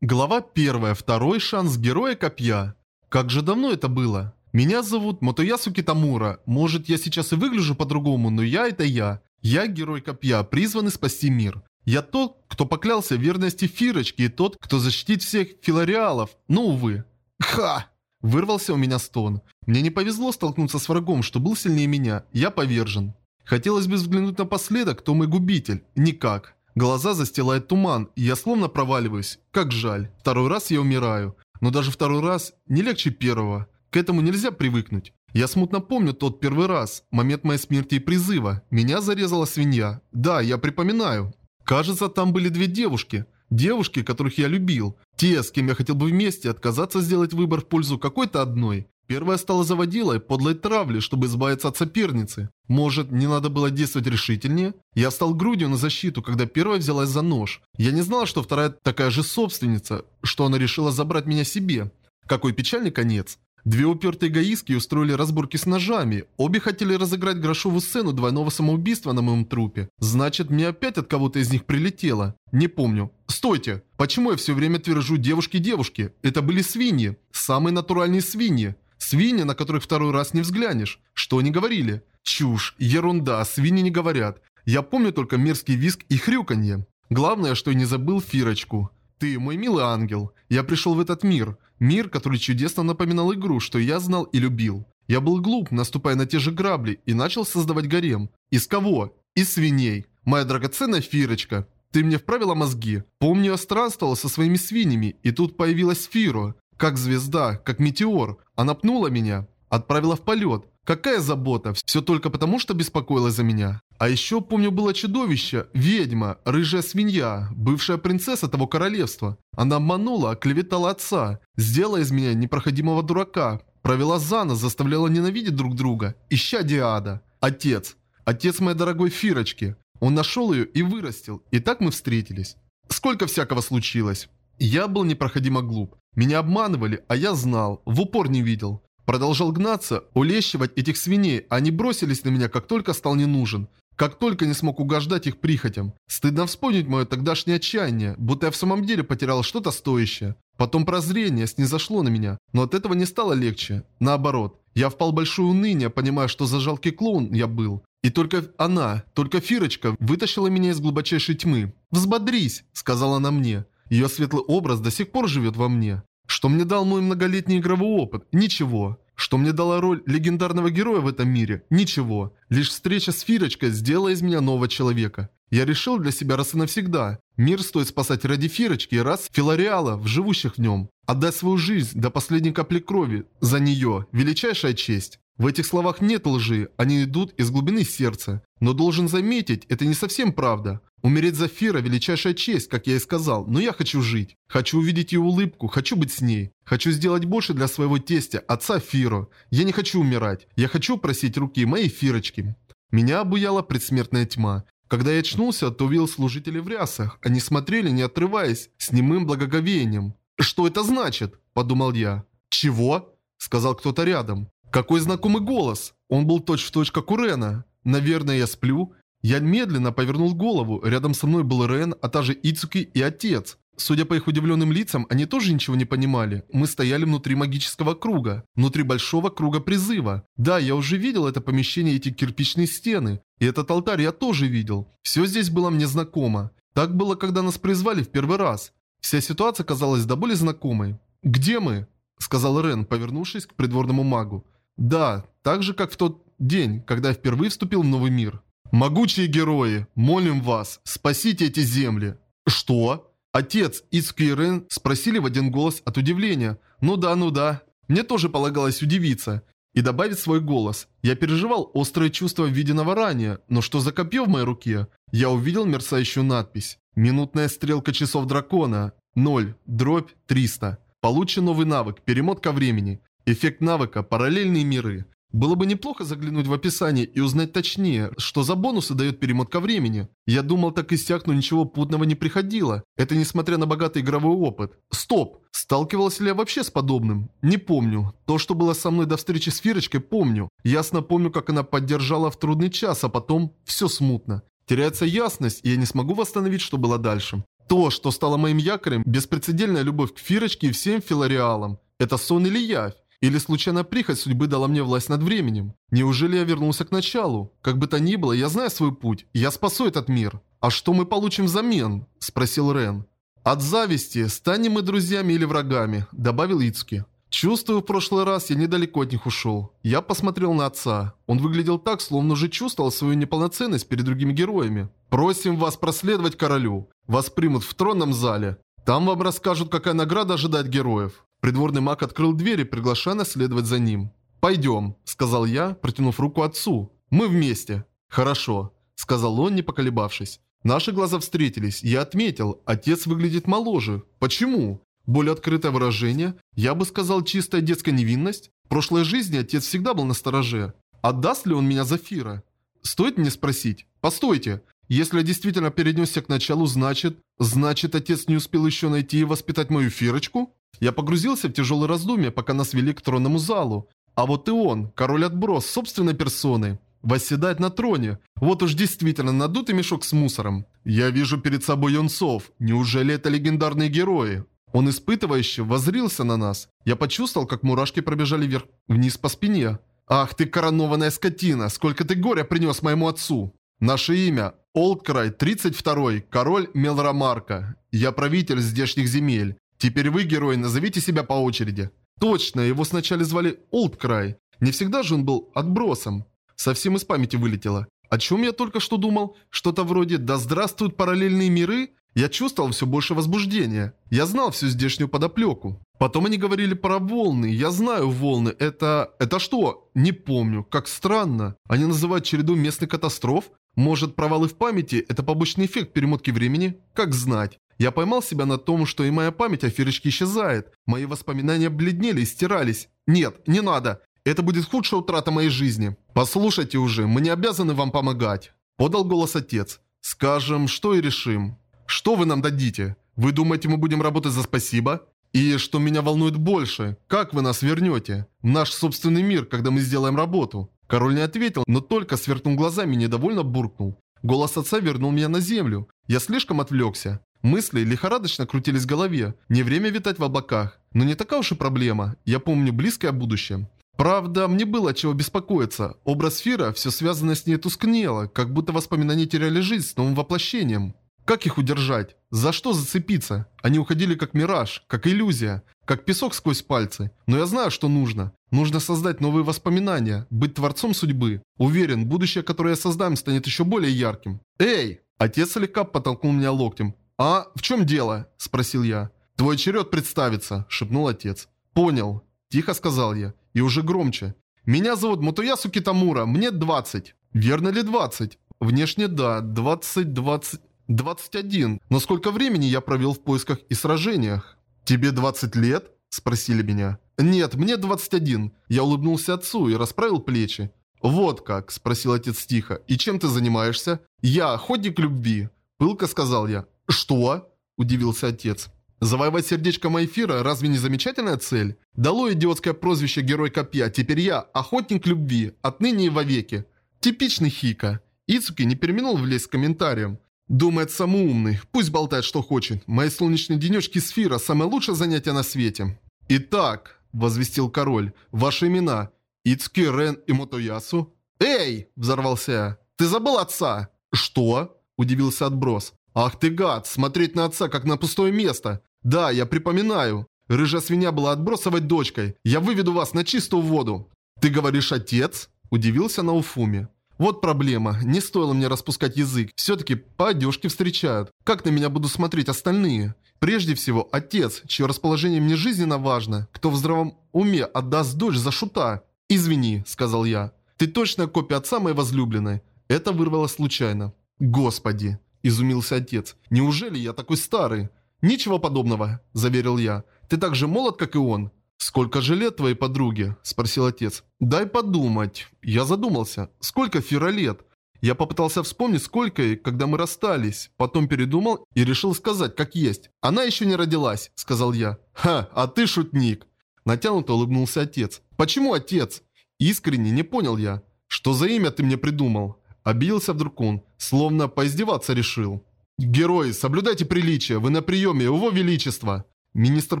Глава 1. Второй шанс Героя Копья. Как же давно это было? Меня зовут Мотоясу Китамура. Может, я сейчас и выгляжу по-другому, но я это я. Я Герой Копья, призванный спасти мир. Я тот, кто поклялся верности Фирочке и тот, кто защитит всех филариалов. Но, увы. Ха! Вырвался у меня стон. Мне не повезло столкнуться с врагом, что был сильнее меня. Я повержен. Хотелось бы взглянуть напоследок, кто мой губитель. Никак. Глаза застилает туман, и я словно проваливаюсь. Как жаль. Второй раз я умираю. Но даже второй раз не легче первого. К этому нельзя привыкнуть. Я смутно помню тот первый раз, момент моей смерти и призыва. Меня зарезала свинья. Да, я припоминаю. Кажется, там были две девушки. Девушки, которых я любил. Те, с кем я хотел бы вместе отказаться сделать выбор в пользу какой-то одной. Первая стала заводилой, подлой травли, чтобы избавиться от соперницы. Может, не надо было действовать решительнее? Я встал грудью на защиту, когда первая взялась за нож. Я не знал, что вторая такая же собственница, что она решила забрать меня себе. Какой печальный конец. Две упертые эгоистки устроили разборки с ножами. Обе хотели разыграть грошовую сцену двойного самоубийства на моем трупе. Значит, мне опять от кого-то из них прилетело. Не помню. Стойте! Почему я все время твержу девушки-девушки? Это были свиньи. Самые натуральные свиньи. Свиньи, на которых второй раз не взглянешь. Что они говорили? Чушь, ерунда, свиньи не говорят. Я помню только мерзкий визг и хрюканье. Главное, что я не забыл Фирочку. Ты, мой милый ангел. Я пришел в этот мир. Мир, который чудесно напоминал игру, что я знал и любил. Я был глуп, наступая на те же грабли, и начал создавать гарем. Из кого? Из свиней. Моя драгоценная Фирочка. Ты мне вправила мозги. Помню, я странствовал со своими свиньями, и тут появилась Фиро. Как звезда, как метеор. Она пнула меня. Отправила в полет. Какая забота, все только потому, что беспокоилась за меня. А еще, помню, было чудовище, ведьма, рыжая свинья, бывшая принцесса того королевства. Она обманула, оклеветала отца, сделала из меня непроходимого дурака, провела за нас, заставляла ненавидеть друг друга, ища Диада. Отец. Отец моей дорогой Фирочки. Он нашел ее и вырастил, и так мы встретились. Сколько всякого случилось. Я был непроходимо глуп. Меня обманывали, а я знал, в упор не видел. Продолжал гнаться, улещивать этих свиней, они бросились на меня, как только стал не нужен. Как только не смог угождать их прихотям. Стыдно вспомнить мое тогдашнее отчаяние, будто я в самом деле потерял что-то стоящее. Потом прозрение снизошло на меня, но от этого не стало легче. Наоборот, я впал в большое уныние, понимая, что за жалкий клоун я был. И только она, только Фирочка вытащила меня из глубочайшей тьмы. «Взбодрись», — сказала она мне. Ее светлый образ до сих пор живет во мне. Что мне дал мой многолетний игровой опыт? Ничего. Что мне дала роль легендарного героя в этом мире? Ничего. Лишь встреча с Фирочкой сделала из меня нового человека. Я решил для себя раз и навсегда. Мир стоит спасать ради Фирочки и раз филариалов, живущих в нем. Отдать свою жизнь до последней капли крови. За нее. Величайшая честь. В этих словах нет лжи, они идут из глубины сердца. Но должен заметить, это не совсем правда. Умереть за Фира – величайшая честь, как я и сказал, но я хочу жить. Хочу увидеть ее улыбку, хочу быть с ней. Хочу сделать больше для своего тестя, отца Фиро. Я не хочу умирать. Я хочу просить руки моей Фирочки. Меня обуяла предсмертная тьма. Когда я очнулся, то увидел служителей в рясах. Они смотрели, не отрываясь, с немым благоговением. «Что это значит?» – подумал я. «Чего?» – сказал кто-то рядом. «Какой знакомый голос!» Он был точь-в-точь, точь, как у Рена. Наверное, я сплю. Я медленно повернул голову. Рядом со мной был Рен, а также Ицуки и отец. Судя по их удивленным лицам, они тоже ничего не понимали. Мы стояли внутри магического круга. Внутри большого круга призыва. Да, я уже видел это помещение эти кирпичные стены. И этот алтарь я тоже видел. Все здесь было мне знакомо. Так было, когда нас призвали в первый раз. Вся ситуация казалась до боли знакомой. «Где мы?» – сказал Рен, повернувшись к придворному магу. «Да, так же, как в тот день, когда я впервые вступил в новый мир». «Могучие герои, молим вас, спасите эти земли!» «Что?» Отец и Рен спросили в один голос от удивления. «Ну да, ну да». Мне тоже полагалось удивиться и добавить свой голос. Я переживал острое чувство виденного ранее, но что за копье в моей руке? Я увидел мерцающую надпись. Минутная стрелка часов дракона. 0, дробь 300. Получен новый навык, перемотка времени. Эффект навыка, параллельные миры. Было бы неплохо заглянуть в описание и узнать точнее, что за бонусы дает перемотка времени. Я думал так и сяк, но ничего путного не приходило. Это несмотря на богатый игровой опыт. Стоп! Сталкивался ли я вообще с подобным? Не помню. То, что было со мной до встречи с Фирочкой, помню. Ясно помню, как она поддержала в трудный час, а потом все смутно. Теряется ясность, и я не смогу восстановить, что было дальше. То, что стало моим якорем, беспрецедентная любовь к Фирочке и всем филариалам. Это сон или явь? Или случайно прихоть судьбы дала мне власть над временем? Неужели я вернулся к началу? Как бы то ни было, я знаю свой путь, я спасу этот мир. А что мы получим взамен? Спросил Рен. От зависти, станем мы друзьями или врагами, добавил Ицки. Чувствую, в прошлый раз я недалеко от них ушел. Я посмотрел на отца. Он выглядел так, словно уже чувствовал свою неполноценность перед другими героями. Просим вас проследовать королю. Вас примут в тронном зале. Там вам расскажут, какая награда ожидает героев. Придворный маг открыл дверь приглашая нас следовать за ним. «Пойдем», — сказал я, протянув руку отцу. «Мы вместе». «Хорошо», — сказал он, не поколебавшись. Наши глаза встретились. Я отметил, отец выглядит моложе. Почему? Более открытое выражение? Я бы сказал, чистая детская невинность? В прошлой жизни отец всегда был на стороже. Отдаст ли он меня за Фира? Стоит мне спросить? Постойте. Если я действительно перенесся к началу, значит... Значит, отец не успел еще найти и воспитать мою Фирочку? Я погрузился в тяжелые раздумья, пока нас вели к тронному залу. А вот и он, король-отброс, собственной персоной. Восседает на троне. Вот уж действительно надутый мешок с мусором. Я вижу перед собой юнцов. Неужели это легендарные герои? Он испытывающе возрился на нас. Я почувствовал, как мурашки пробежали вверх вниз по спине. «Ах ты коронованная скотина! Сколько ты горя принес моему отцу!» «Наше имя – Олдкрай, 32-й, король Мелрамарка. Я правитель здешних земель. Теперь вы, герой, назовите себя по очереди». Точно, его сначала звали Олдкрай. Не всегда же он был отбросом. Совсем из памяти вылетело. О чем я только что думал? Что-то вроде «Да здравствуют параллельные миры»? Я чувствовал все больше возбуждения. Я знал всю здешнюю подоплеку. Потом они говорили про волны. Я знаю волны. Это... Это что? Не помню. Как странно. Они называют череду местных катастроф? Может, провалы в памяти – это побочный эффект перемотки времени? Как знать. Я поймал себя на том, что и моя память о Фирочке исчезает. Мои воспоминания бледнели и стирались. Нет, не надо. Это будет худшая утрата моей жизни. Послушайте уже, мы не обязаны вам помогать. Подал голос отец. Скажем, что и решим. Что вы нам дадите? Вы думаете, мы будем работать за спасибо? И что меня волнует больше, как вы нас вернете? Наш собственный мир, когда мы сделаем работу. Король не ответил, но только сверкнул глазами недовольно буркнул. Голос отца вернул меня на землю. Я слишком отвлекся. Мысли лихорадочно крутились в голове. Не время витать в облаках. Но не такая уж и проблема. Я помню близкое будущее. Правда, мне было чего беспокоиться. Образ Фира, все связанное с ней тускнело, как будто воспоминания теряли жизнь с новым воплощением. Как их удержать? За что зацепиться? Они уходили как мираж, как иллюзия, как песок сквозь пальцы. Но я знаю, что нужно. Нужно создать новые воспоминания, быть творцом судьбы. Уверен, будущее, которое я создам, станет еще более ярким. Эй! Отец слегка подтолкнул меня локтем. «А в чем дело?» – спросил я. «Твой черед представится», – шепнул отец. «Понял», – тихо сказал я. И уже громче. «Меня зовут Мотоясу Китамура, мне 20». «Верно ли 20?» «Внешне да, 20, 20...» «21. Но сколько времени я провел в поисках и сражениях?» «Тебе 20 лет?» – спросили меня. «Нет, мне 21». Я улыбнулся отцу и расправил плечи. «Вот как?» – спросил отец тихо. «И чем ты занимаешься?» «Я охотник любви», – пылко сказал я. «Что?» – удивился отец. «Завоевать сердечко Майфира разве не замечательная цель? Дало идиотское прозвище Герой Копья, теперь я – охотник любви, отныне и вовеки». Типичный Хика. Ицуки не переминул влезть к комментариям. Думает самоумный, пусть болтает что хочет. Мои солнечные денечки Сфира – самое лучшее занятие на свете. «Итак», – возвестил король, – «ваши имена. Ицуки, Рен и Мотоясу». «Эй!» – взорвался я. «Ты забыл отца?» «Что?» – удивился отброс. «Ах ты гад, смотреть на отца, как на пустое место! Да, я припоминаю. Рыжая свинья была отбросовать дочкой. Я выведу вас на чистую воду». «Ты говоришь отец?» – удивился Науфуми. «Вот проблема. Не стоило мне распускать язык. Все-таки по одежке встречают. Как на меня будут смотреть остальные?» Прежде всего, отец, чье расположение мне жизненно важно, кто в здравом уме отдаст дочь за шута. «Извини», — сказал я. «Ты точная копия отца моей возлюбленной». Это вырвалось случайно. «Господи!» Изумился отец. «Неужели я такой старый?» «Ничего подобного», – заверил я. «Ты так же молод, как и он». «Сколько же лет твоей подруге?» – спросил отец. «Дай подумать». Я задумался. «Сколько Фира лет?» Я попытался вспомнить, сколько ей, когда мы расстались. Потом передумал и решил сказать, как есть. «Она еще не родилась», – сказал я. «Ха, а ты шутник». Натянуто улыбнулся отец. «Почему отец?» Искренне не понял я. «Что за имя ты мне придумал?» Обиделся вдруг он, словно поиздеваться решил. «Герои, соблюдайте приличие, вы на приеме, его величество!» Министр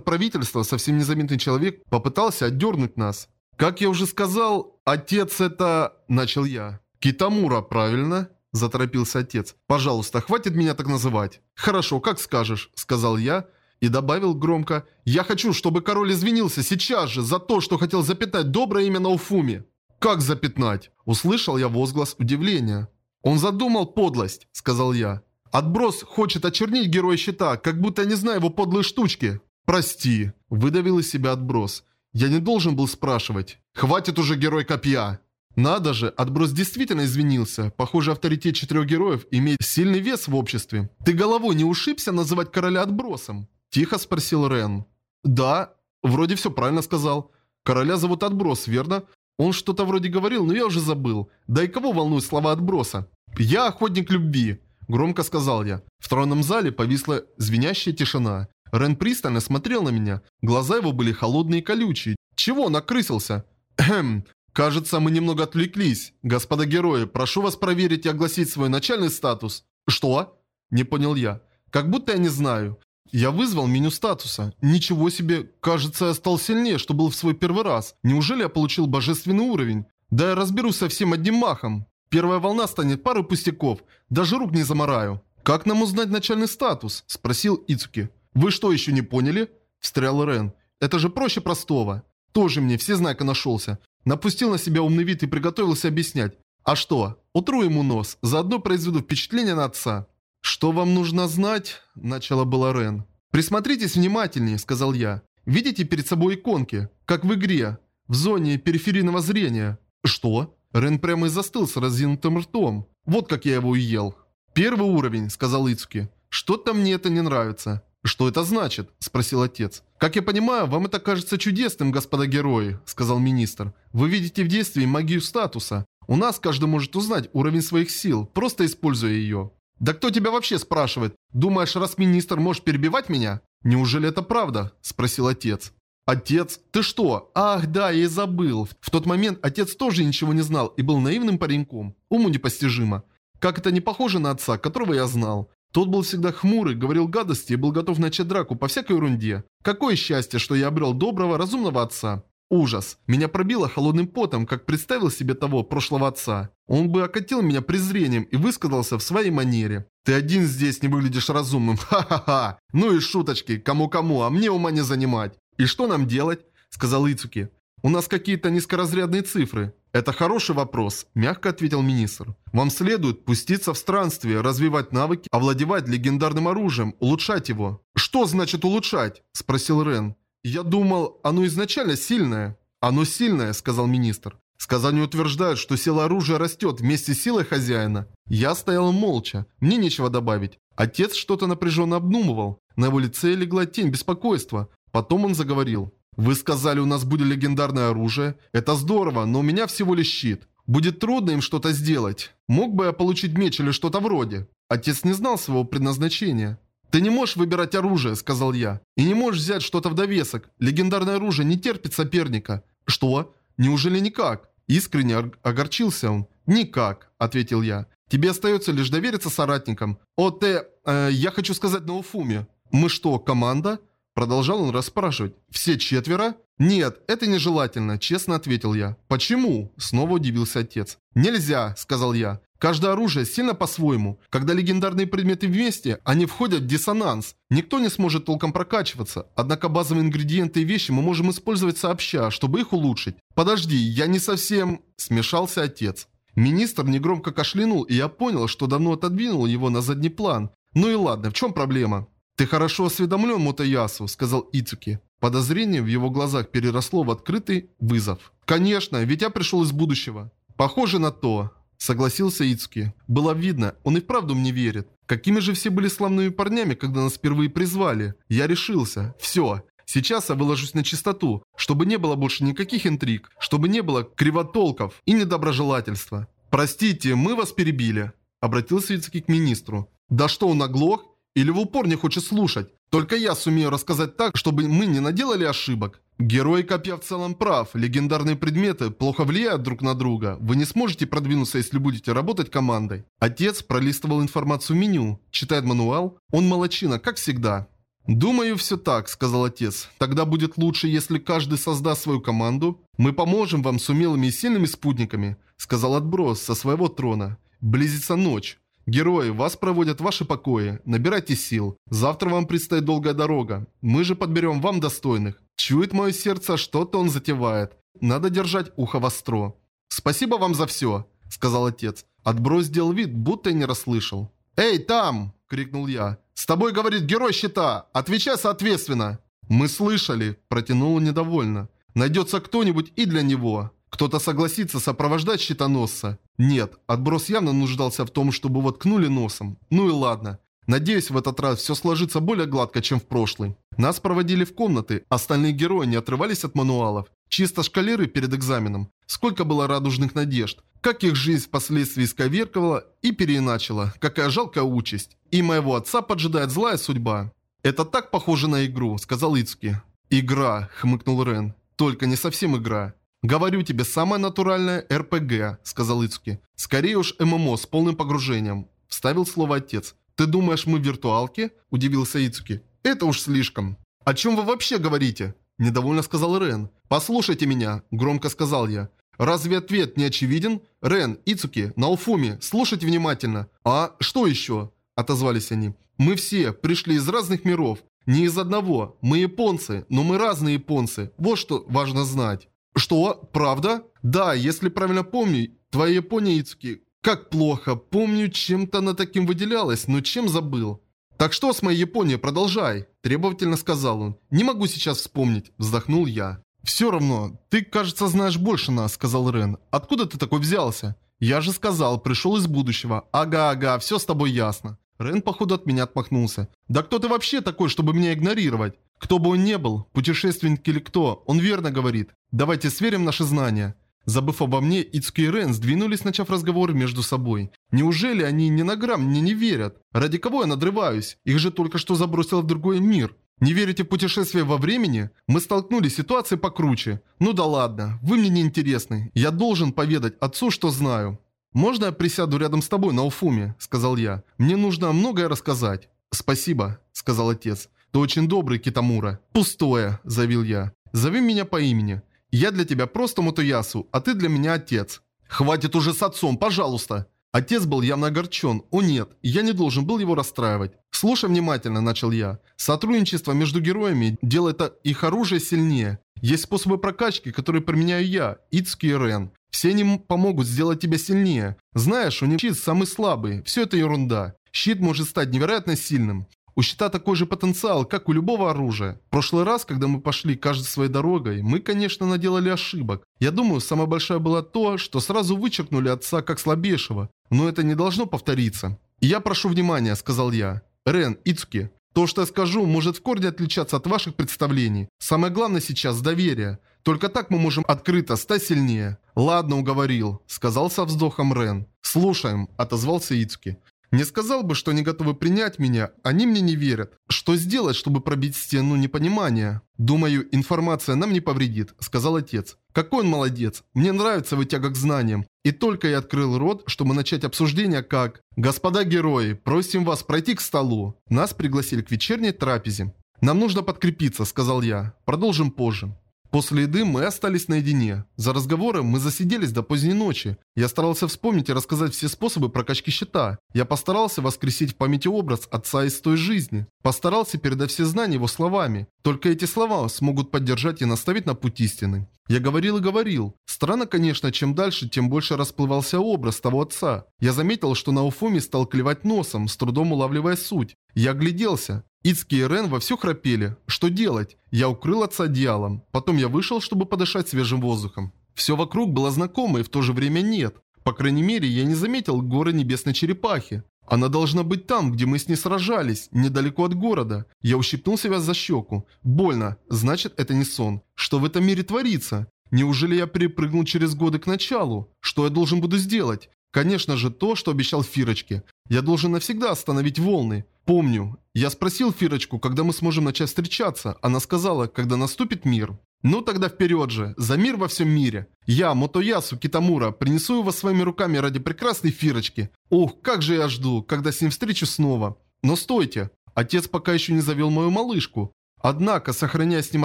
правительства, совсем незаметный человек, попытался отдернуть нас. «Как я уже сказал, отец это...» – начал я. «Китамура, правильно?» – заторопился отец. «Пожалуйста, хватит меня так называть». «Хорошо, как скажешь», – сказал я и добавил громко. «Я хочу, чтобы король извинился сейчас же за то, что хотел запятнать доброе имя на Уфуме». «Как запятнать?» – услышал я возглас удивления. «Он задумал подлость», – сказал я. «Отброс хочет очернить героя щита, как будто я не знаю его подлые штучки». «Прости», – выдавил из себя отброс. «Я не должен был спрашивать. Хватит уже герой копья!» Надо же, отброс действительно извинился. Похоже, авторитет четырех героев имеет сильный вес в обществе. Ты головой не ушибся называть короля отбросом? Тихо спросил Рен. Да, вроде все правильно сказал. Короля зовут Отброс, верно? Он что-то вроде говорил, но я уже забыл. Да и кого волнуют слова Отброса? Я охотник любви, громко сказал я. В тронном зале повисла звенящая тишина. Рен пристально смотрел на меня. Глаза его были холодные и колючие. Чего накрысился? Эм, «Кажется, мы немного отвлеклись. Господа герои, прошу вас проверить и огласить свой начальный статус». «Что?» Не понял я. «Как будто я не знаю. Я вызвал меню статуса. Ничего себе, кажется, я стал сильнее, что был в свой первый раз. Неужели я получил божественный уровень? Да я разберусь со всем одним махом. Первая волна станет пару пустяков. Даже рук не замораю». «Как нам узнать начальный статус?» – спросил Ицуки. «Вы что, еще не поняли?» – встрял Рен. «Это же проще простого». «Тоже мне все знака нашелся. Напустил на себя умный вид и приготовился объяснять. А что? Утру ему нос, заодно произведу впечатление на отца. «Что вам нужно знать?» – начала была Рен. «Присмотритесь внимательнее», – сказал я. «Видите перед собой иконки? Как в игре. В зоне периферийного зрения». «Что?» Рен прямо и застыл с разинутым ртом. Вот как я его и ел. «Первый уровень», – сказал Ицуки. «Что-то мне это не нравится». «Что это значит?» – спросил отец. «Как я понимаю, вам это кажется чудесным, господа герои», – сказал министр. «Вы видите в действии магию статуса. У нас каждый может узнать уровень своих сил, просто используя ее». «Да кто тебя вообще спрашивает? Думаешь, раз министр может перебивать меня?» «Неужели это правда?» – спросил отец. «Отец? Ты что? Ах, да, я и забыл. В тот момент отец тоже ничего не знал и был наивным пареньком. Уму непостижимо. Как это не похоже на отца, которого я знал. Тот был всегда хмурый, говорил гадости и был готов начать драку по всякой ерунде. Какое счастье, что я обрел доброго, разумного отца. Ужас. Меня пробило холодным потом, как представил себе того, прошлого отца. Он бы окатил меня презрением и высказался в своей манере. «Ты один здесь не выглядишь разумным, ха-ха-ха! Ну и шуточки, кому-кому, а мне ума не занимать!» «И что нам делать?» – сказал Ицуки. «У нас какие-то низкоразрядные цифры. «Это хороший вопрос», – мягко ответил министр. «Вам следует пуститься в странствие, развивать навыки, овладевать легендарным оружием, улучшать его». «Что значит улучшать?» – спросил Рен. «Я думал, оно изначально сильное». «Оно сильное», – сказал министр. Сказания утверждают, что сила оружия растет вместе с силой хозяина. Я стоял молча. Мне нечего добавить. Отец что-то напряженно обдумывал. На его лице легла тень беспокойства. Потом он заговорил. Вы сказали, у нас будет легендарное оружие. Это здорово, но у меня всего лишь щит. Будет трудно им что-то сделать. Мог бы я получить меч или что-то вроде. Отец не знал своего предназначения. «Ты не можешь выбирать оружие», — сказал я. «И не можешь взять что-то в довесок. Легендарное оружие не терпит соперника». «Что? Неужели никак?» Искренне огорчился он. «Никак», — ответил я. «Тебе остается лишь довериться соратникам». «О, ты... Э, я хочу сказать на Уфуме». «Мы что, команда?» Продолжал он расспрашивать. «Все четверо?» «Нет, это нежелательно», честно ответил я. «Почему?» Снова удивился отец. «Нельзя», сказал я. Каждое оружие сильно по-своему. Когда легендарные предметы вместе, они входят в диссонанс. Никто не сможет толком прокачиваться. Однако базовые ингредиенты и вещи мы можем использовать сообща, чтобы их улучшить. Подожди, я не совсем... Смешался отец. Министр негромко кашлянул, и я понял, что давно отодвинул его на задний план. Ну и ладно, в чем проблема? «Ты хорошо осведомлен, Мотоясу», — сказал Ицуки. Подозрение в его глазах переросло в открытый вызов. «Конечно, ведь я пришел из будущего». «Похоже на то», — согласился Ицуки. Было видно, он и вправду мне верит. Какими же все были славными парнями, когда нас впервые призвали. Я решился. Все. Сейчас я выложусь на чистоту, чтобы не было больше никаких интриг, чтобы не было кривотолков и недоброжелательства. «Простите, мы вас перебили», — обратился Ицуки к министру. «Да что, он оглох? Или в упор не хочет слушать? Только я сумею рассказать так, чтобы мы не наделали ошибок. Герой копья в целом прав. Легендарные предметы плохо влияют друг на друга. Вы не сможете продвинуться, если будете работать командой. Отец пролистывал информацию в меню, читает мануал. Он молочина, как всегда. «Думаю, все так», — сказал отец. «Тогда будет лучше, если каждый создаст свою команду. Мы поможем вам с умелыми и сильными спутниками», — сказал отброс со своего трона. «Близится ночь. Герои, вас проводят ваши покои. Набирайте сил. Завтра вам предстоит долгая дорога. Мы же подберем вам достойных. Чует мое сердце, что-то он затевает. Надо держать ухо востро. Спасибо вам за все, сказал отец. Отброс сделал вид, будто не расслышал. «Эй, там!» – крикнул я. «С тобой говорит герой щита! Отвечай соответственно!» «Мы слышали!» – протянул недовольно. «Найдется кто-нибудь и для него. Кто-то согласится сопровождать щитоносца. Нет, отброс явно нуждался в том, чтобы воткнули носом. Ну и ладно. Надеюсь, в этот раз все сложится более гладко, чем в прошлый. Нас проводили в комнаты, остальные герои не отрывались от мануалов. Чисто шкалеры перед экзаменом. Сколько было радужных надежд. Как их жизнь впоследствии исковерковала и переиначила. Какая жалкая участь. И моего отца поджидает злая судьба. «Это так похоже на игру», — сказал Ицки. «Игра», — хмыкнул Рен. «Только не совсем игра. «Говорю тебе, самое натуральное РПГ», — сказал Ицуки. «Скорее уж ММО с полным погружением», — вставил слово отец. «Ты думаешь, мы виртуалки?» – удивился Ицуки. «Это уж слишком». «О чем вы вообще говорите?» – недовольно сказал Рен. «Послушайте меня», – громко сказал я. «Разве ответ не очевиден? Рен, Ицуки, Науфуми, слушайте внимательно». «А что еще?» – отозвались они. «Мы все пришли из разных миров. Не из одного. Мы японцы, но мы разные японцы. Вот что важно знать». Что? Правда? Да, если правильно помню, твоя Япония, Ицуки, как плохо. Помню, чем-то она таким выделялась, но чем забыл. «Так что с моей Японией, продолжай», – требовательно сказал он. «Не могу сейчас вспомнить», – вздохнул я. «Все равно, ты, кажется, знаешь больше нас», – сказал Рен. «Откуда ты такой взялся?» «Я же сказал, пришел из будущего. Ага, ага, все с тобой ясно». Рен, походу, от меня отмахнулся. «Да кто ты вообще такой, чтобы меня игнорировать?» Кто бы он ни был, путешественник или кто, он верно говорит. Давайте сверим наши знания. Забыв обо мне, Ицки и Рен сдвинулись, начав разговор между собой. Неужели они ни на грамм мне не верят? Ради кого я надрываюсь? Их же только что забросило в другой мир. Не верите в путешествие во времени? Мы столкнулись с ситуацией покруче. Ну да ладно, вы мне не интересны. Я должен поведать отцу, что знаю. «Можно я присяду рядом с тобой на Уфуме?» – сказал я. «Мне нужно многое рассказать». «Спасибо», – сказал отец. Ты очень добрый, Китамура. Пустое, заявил я. Зови меня по имени. Я для тебя просто Мотоясу, а ты для меня отец. Хватит уже с отцом, пожалуйста. Отец был явно огорчен. О нет, я не должен был его расстраивать. Слушай внимательно, начал я. Сотрудничество между героями делает их оружие сильнее. Есть способы прокачки, которые применяю я, Ицки и Рен. Все они помогут сделать тебя сильнее. Знаешь, у них щит самый слабый. Все это ерунда. Щит может стать невероятно сильным. У щита такой же потенциал, как у любого оружия. В прошлый раз, когда мы пошли каждой своей дорогой, мы, конечно, наделали ошибок. Я думаю, самое большое было то, что сразу вычеркнули отца как слабейшего. Но это не должно повториться. «Я прошу внимания», — сказал я. «Рен, Ицуки, то, что я скажу, может в корне отличаться от ваших представлений. Самое главное сейчас – доверие. Только так мы можем открыто стать сильнее». «Ладно, уговорил», – сказал со вздохом Рен. «Слушаем», – отозвался Ицуки. Не сказал бы, что они готовы принять меня, они мне не верят. Что сделать, чтобы пробить стену непонимания? Думаю, информация нам не повредит, сказал отец. Какой он молодец. Мне нравится его тяга к знаниям. И только я открыл рот, чтобы начать обсуждение, как «Господа герои, просим вас пройти к столу». Нас пригласили к вечерней трапезе. «Нам нужно подкрепиться», — сказал я. «Продолжим позже». После еды мы остались наедине. За разговором мы засиделись до поздней ночи. Я старался вспомнить и рассказать все способы прокачки щита. Я постарался воскресить в памяти образ отца из той жизни. Постарался передать все знания его словами. Только эти слова смогут поддержать и наставить на путь истины. Я говорил и говорил. Странно, конечно, чем дальше, тем больше расплывался образ того отца. Я заметил, что на Уфуме стал клевать носом, с трудом улавливая суть. Я огляделся. Ицки и Рен вовсю храпели. Что делать? Я укрыл отца одеялом. Потом я вышел, чтобы подышать свежим воздухом. Все вокруг было знакомо и в то же время нет. По крайней мере, я не заметил горы небесной черепахи. Она должна быть там, где мы с ней сражались, недалеко от города. Я ущипнул себя за щеку. Больно. Значит, это не сон. Что в этом мире творится? Неужели я перепрыгнул через годы к началу? Что я должен буду сделать? Конечно же, то, что обещал Фирочке. Я должен навсегда остановить волны. Помню. Я спросил Фирочку, когда мы сможем начать встречаться. Она сказала, когда наступит мир. Ну тогда вперед же, за мир во всем мире. Я, Мотоясу Китамура, принесу его своими руками ради прекрасной Фирочки. Ох, как же я жду, когда с ним встречу снова. Но стойте, отец пока еще не завел мою малышку. Однако, сохраняя с ним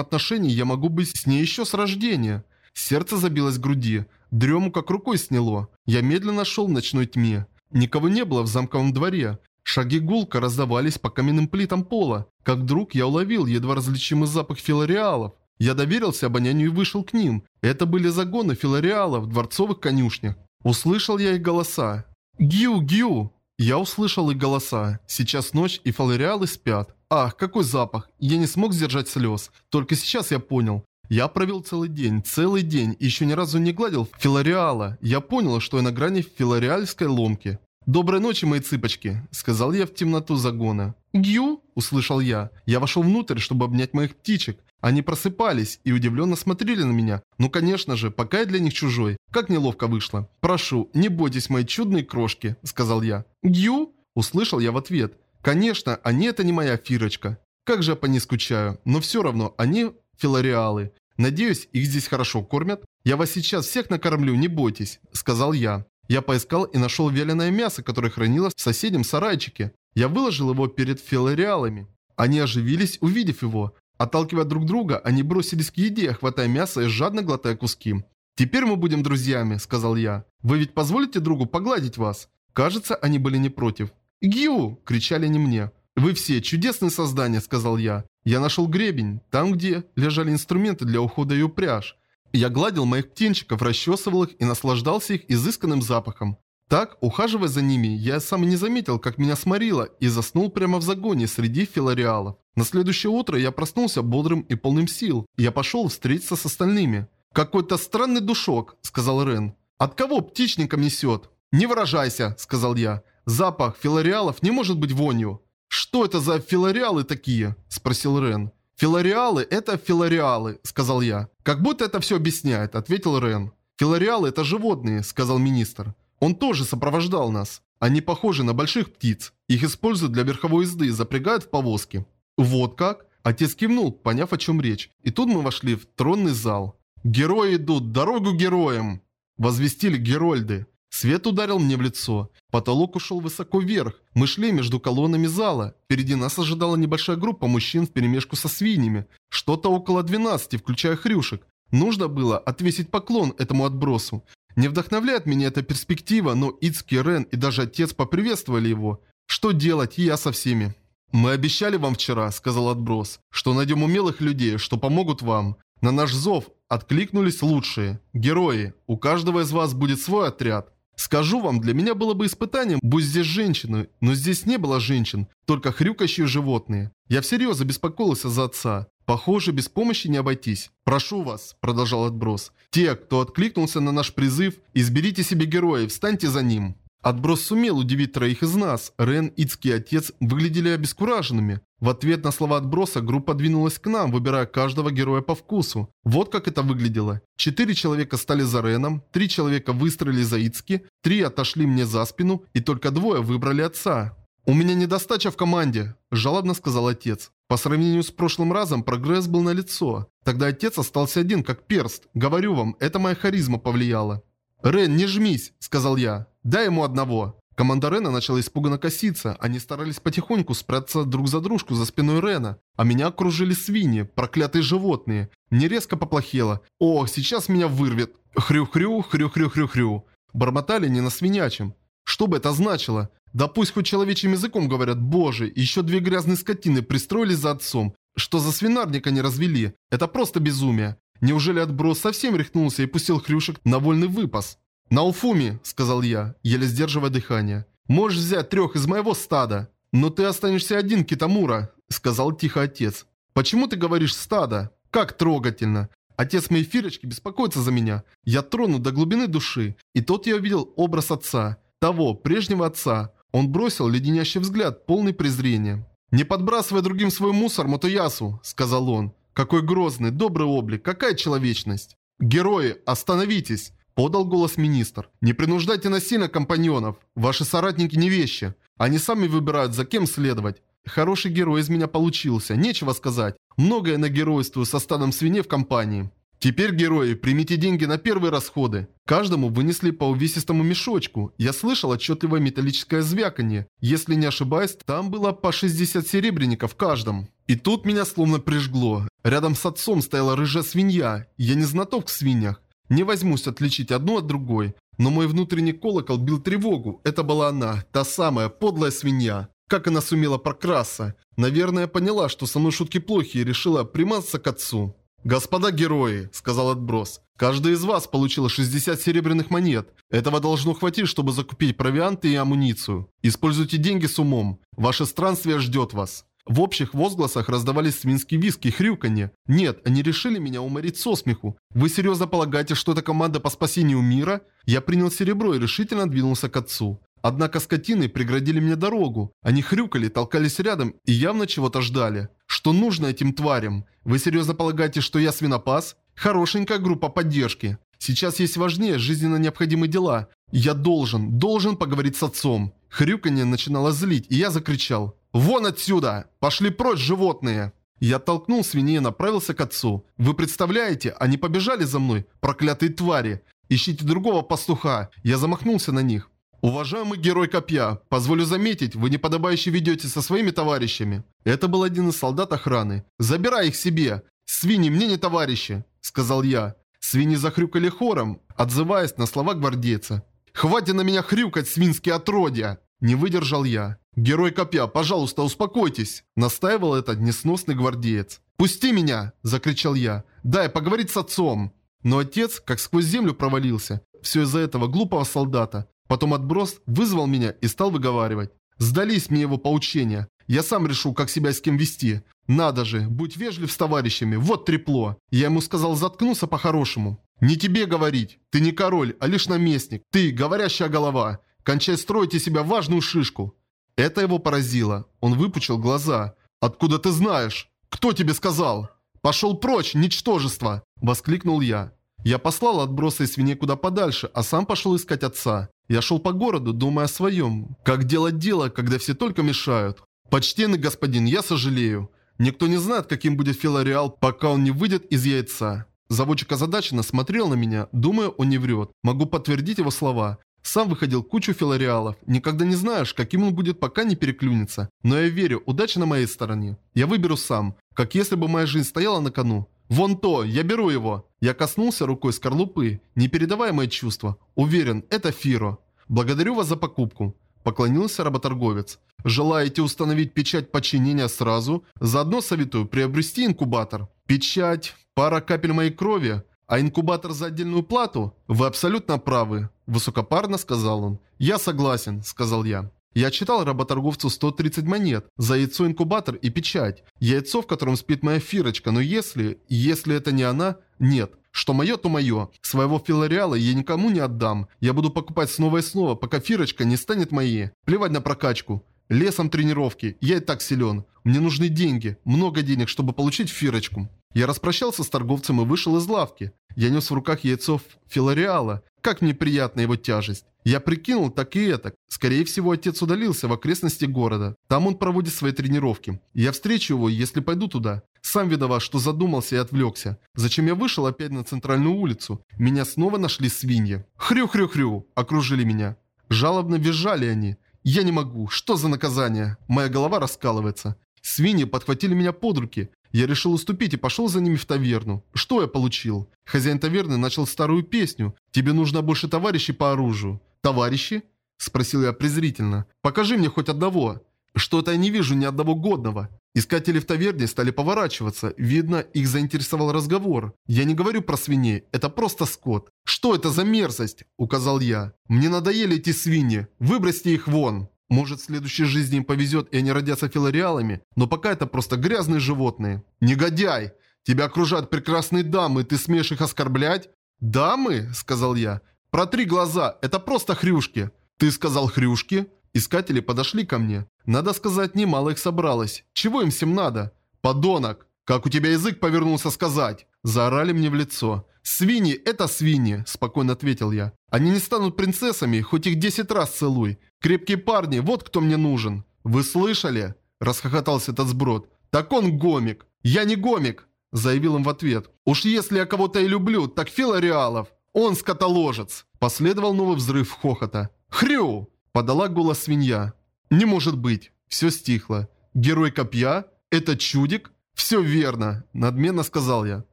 отношения, я могу быть с ней еще с рождения. Сердце забилось в груди. Дрему как рукой сняло. Я медленно шел в ночной тьме. Никого не было в замковом дворе. Шаги гулко раздавались по каменным плитам пола. Как вдруг я уловил едва различимый запах филореалов. Я доверился обонянию и вышел к ним. Это были загоны филореала в дворцовых конюшнях. Услышал я их голоса. «Гью, Гью!» Я услышал их голоса. Сейчас ночь и филореалы спят. Ах, какой запах. Я не смог сдержать слез. Только сейчас я понял. Я провел целый день, целый день, и еще ни разу не гладил филореала. Я понял, что я на грани филореальской ломки. «Доброй ночи, мои цыпочки», — сказал я в темноту загона. «Гью?» — услышал я. Я вошел внутрь, чтобы обнять моих птичек. Они просыпались и удивленно смотрели на меня. Ну, конечно же, пока я для них чужой. Как неловко вышло. «Прошу, не бойтесь, мои чудные крошки», — сказал я. «Гью?» — услышал я в ответ. «Конечно, они это не моя фирочка. Как же я по ней скучаю. Но все равно, они филореалы. Надеюсь, их здесь хорошо кормят. Я вас сейчас всех накормлю, не бойтесь», — сказал я. Я поискал и нашел вяленое мясо, которое хранилось в соседнем сарайчике. Я выложил его перед филореалами. Они оживились, увидев его. Отталкивая друг друга, они бросились к еде, хватая мясо и жадно глотая куски. «Теперь мы будем друзьями», — сказал я. «Вы ведь позволите другу погладить вас?» Кажется, они были не против. «Гью!» — кричали они мне. «Вы все чудесные создания», — сказал я. Я нашел гребень, там, где лежали инструменты для ухода и упряжь. Я гладил моих птенчиков, расчесывал их и наслаждался их изысканным запахом. Так, ухаживая за ними, я сам не заметил, как меня сморило, и заснул прямо в загоне среди филореалов. На следующее утро я проснулся бодрым и полным сил. Я пошел встретиться с остальными. «Какой-то странный душок», — сказал Рен. «От кого птичником несет?» «Не выражайся», — сказал я. «Запах филореалов не может быть вонью». «Что это за филореалы такие?» – спросил Рен. «Филореалы – это филореалы», – сказал я. «Как будто это все объясняет», – ответил Рен. «Филореалы – это животные», – сказал министр. «Он тоже сопровождал нас. Они похожи на больших птиц. Их используют для верховой езды и запрягают в повозки». «Вот как?» Отец кивнул, поняв, о чем речь. И тут мы вошли в тронный зал. «Герои идут! Дорогу героям!» Возвестили герольды. Свет ударил мне в лицо. Потолок ушел высоко вверх. Мы шли между колоннами зала. Впереди нас ожидала небольшая группа мужчин в перемешку со свиньями. Что-то около 12, включая хрюшек. Нужно было отвесить поклон этому отбросу. Не вдохновляет меня эта перспектива, но Ицки, Рен и даже отец поприветствовали его. Что делать, я со всеми. «Мы обещали вам вчера», — сказал отброс, — «что найдем умелых людей, что помогут вам. На наш зов откликнулись лучшие. Герои. У каждого из вас будет свой отряд. Скажу вам, для меня было бы испытанием, будь здесь женщины, но здесь не было женщин, только хрюкающие животные. Я всерьез обеспокоился за отца. Похоже, без помощи не обойтись. «Прошу вас», – продолжал отброс. «Те, кто откликнулся на наш призыв, изберите себе героев, встаньте за ним». Отброс сумел удивить троих из нас. Рен, Ицки и отец выглядели обескураженными. В ответ на слова отброса группа двинулась к нам, выбирая каждого героя по вкусу. Вот как это выглядело. Четыре человека стали за Реном, три человека выстроили за Ицки, три отошли мне за спину и только двое выбрали отца. «У меня недостача в команде», – жалобно сказал отец. По сравнению с прошлым разом прогресс был налицо. Тогда отец остался один, как перст. Говорю вам, это моя харизма повлияла. «Рен, не жмись», – сказал я. «Дай ему одного». Команда Рена начала испуганно коситься. Они старались потихоньку спрятаться друг за дружку за спиной Рена. А меня окружили свиньи, проклятые животные. Мне резко поплохело. «Ох, сейчас меня вырвет!» Хрю-хрю, хрю-хрю-хрю-хрю. Бормотали не на свинячем. Что бы это значило? Да пусть хоть человечьим языком говорят «Боже!» Еще две грязные скотины пристроились за отцом. Что за свинарник они развели? Это просто безумие. Неужели отброс совсем рехнулся и пустил хрюшек на вольный выпас? «Науфуми», — сказал я, еле сдерживая дыхание, — «можешь взять трех из моего стада». «Но ты останешься один, Китамура», — сказал тихо отец. «Почему ты говоришь «стадо»? Как трогательно. Отец моей Фирочки беспокоится за меня. Я тронут до глубины души. И тот я увидел образ отца. Того, прежнего отца. Он бросил леденящий взгляд, полный презрения. «Не подбрасывай другим свой мусор, Мотоясу», — сказал он. «Какой грозный, добрый облик, какая человечность!» «Герои, остановитесь!» Подал голос министр. «Не принуждайте насильно компаньонов. Ваши соратники не вещи. Они сами выбирают, за кем следовать. Хороший герой из меня получился, нечего сказать. Многое на геройствую со стадом свиней в компании. Теперь, герои, примите деньги на первые расходы. Каждому вынесли по увесистому мешочку. Я слышал отчетливое металлическое звяканье. Если не ошибаюсь, там было по 60 серебряников каждом. И тут меня словно прижгло. Рядом с отцом стояла рыжая свинья. Я не знаток в свиньях. Не возьмусь отличить одну от другой. Но мой внутренний колокол бил тревогу. Это была она, та самая подлая свинья. Как она сумела прокрасться? Наверное, поняла, что со мной шутки плохие и решила приматься к отцу. «Господа герои», — сказал отброс, — «каждый из вас получил 60 серебряных монет. Этого должно хватить, чтобы закупить провианты и амуницию. Используйте деньги с умом. Ваше странствие ждет вас». В общих возгласах раздавались свинские виски и хрюканье. Нет, они решили меня уморить со смеху. Вы серьезно полагаете, что это команда по спасению мира? Я принял серебро и решительно двинулся к отцу. Однако скотины преградили мне дорогу. Они хрюкали, толкались рядом и явно чего-то ждали. Что нужно этим тварям? Вы серьезно полагаете, что я свинопас? Хорошенькая группа поддержки. Сейчас есть важнее жизненно необходимые дела. Я должен, должен поговорить с отцом. Хрюканье начинало злить, и я закричал. «Вон отсюда! Пошли прочь, животные!» Я толкнул свиней и направился к отцу. «Вы представляете, они побежали за мной, проклятые твари! Ищите другого пастуха!» Я замахнулся на них. «Уважаемый герой копья, позволю заметить, вы неподобающе ведете со своими товарищами». Это был один из солдат охраны. «Забирай их себе! Свиньи мне не товарищи!» – сказал я. Свиньи захрюкали хором, отзываясь на слова гвардейца. «Хватит на меня хрюкать, свинские отродья!» Не выдержал я. «Герой копья, пожалуйста, успокойтесь!» – настаивал этот несносный гвардеец. «Пусти меня!» – закричал я. «Дай поговорить с отцом!» Но отец как сквозь землю провалился. Все из-за этого глупого солдата. Потом отброс вызвал меня и стал выговаривать. Сдались мне его поучения. Я сам решу, как себя с кем вести. Надо же, будь вежлив с товарищами, вот трепло. Я ему сказал заткнуться по-хорошему. Не тебе говорить, ты не король, а лишь наместник. Ты, говорящая голова. Кончай строить из себя важную шишку. Это его поразило. Он выпучил глаза. «Откуда ты знаешь? Кто тебе сказал?» «Пошел прочь, ничтожество!» – воскликнул я. Я послал отбросы и свиней куда подальше, а сам пошел искать отца. Я шел по городу, думая о своем. Как делать дело, когда все только мешают? Почтенный господин, я сожалею. Никто не знает, каким будет филариал, пока он не выйдет из яйца. Заводчик озадаченно смотрел на меня, думая, он не врет. Могу подтвердить его слова. Сам выходил кучу филариалов. Никогда не знаешь, каким он будет, пока не переклюнется. Но я верю, удача на моей стороне. Я выберу сам. Как если бы моя жизнь стояла на кону. «Вон то, я беру его!» Я коснулся рукой скорлупы. Непередаваемое чувство. Уверен, это Фиро. Благодарю вас за покупку. Поклонился работорговец. Желаете установить печать подчинения сразу? Заодно советую приобрести инкубатор. Печать, пара капель моей крови, а инкубатор за отдельную плату? Вы абсолютно правы. Высокопарно сказал он. Я согласен, сказал я. Я читал работорговцу 130 монет за яйцо, инкубатор и печать. Яйцо, в котором спит моя фирочка, но если... Если это не она... Нет. Что мое, то мое. Своего филариала я никому не отдам. Я буду покупать снова и снова, пока фирочка не станет моей. Плевать на прокачку. Лесом тренировки. Я и так силен. Мне нужны деньги. Много денег, чтобы получить фирочку. Я распрощался с торговцем и вышел из лавки. Я нес в руках яйцо филариала. Как мне приятна его тяжесть. Я прикинул так и это. Скорее всего, отец удалился в окрестности города. Там он проводит свои тренировки. Я встречу его, если пойду туда. Сам виноват, что задумался и отвлекся. Зачем я вышел опять на центральную улицу? Меня снова нашли свиньи. Хрю-хрю-хрю. Окружили меня. Жалобно визжали они. Я не могу. Что за наказание? Моя голова раскалывается. Свиньи подхватили меня под руки. Я решил уступить и пошел за ними в таверну. Что я получил? Хозяин таверны начал старую песню. «Тебе нужно больше товарищей по оружию». «Товарищи?» Спросил я презрительно. «Покажи мне хоть одного». Что-то я не вижу ни одного годного. Искатели в таверне стали поворачиваться. Видно, их заинтересовал разговор. Я не говорю про свиней, это просто скот. «Что это за мерзость?» – указал я. «Мне надоели эти свиньи. Выбросьте их вон». Может, в следующей жизни им повезет и они родятся филариалами, но пока это просто грязные животные. Негодяй! Тебя окружают прекрасные дамы, и ты смеешь их оскорблять? Дамы? Сказал я. Протри глаза, это просто хрюшки. Ты сказал хрюшки? Искатели подошли ко мне. Надо сказать, немало их собралось. Чего им всем надо? Подонок! Как у тебя язык повернулся сказать? Заорали мне в лицо. «Свиньи – это свиньи», – спокойно ответил я. «Они не станут принцессами, хоть их десять раз целуй. Крепкие парни, вот кто мне нужен. Вы слышали?» Расхохотался этот сброд. Так он гомик. Я не гомик. Заявил им в ответ. Уж если я кого-то и люблю, так Фила Реалов. Он скотоложец. Последовал новый взрыв хохота. Хрю! Подала голос свинья. Не может быть. Все стихло. Герой копья? Это чудик? Все верно, надменно сказал я.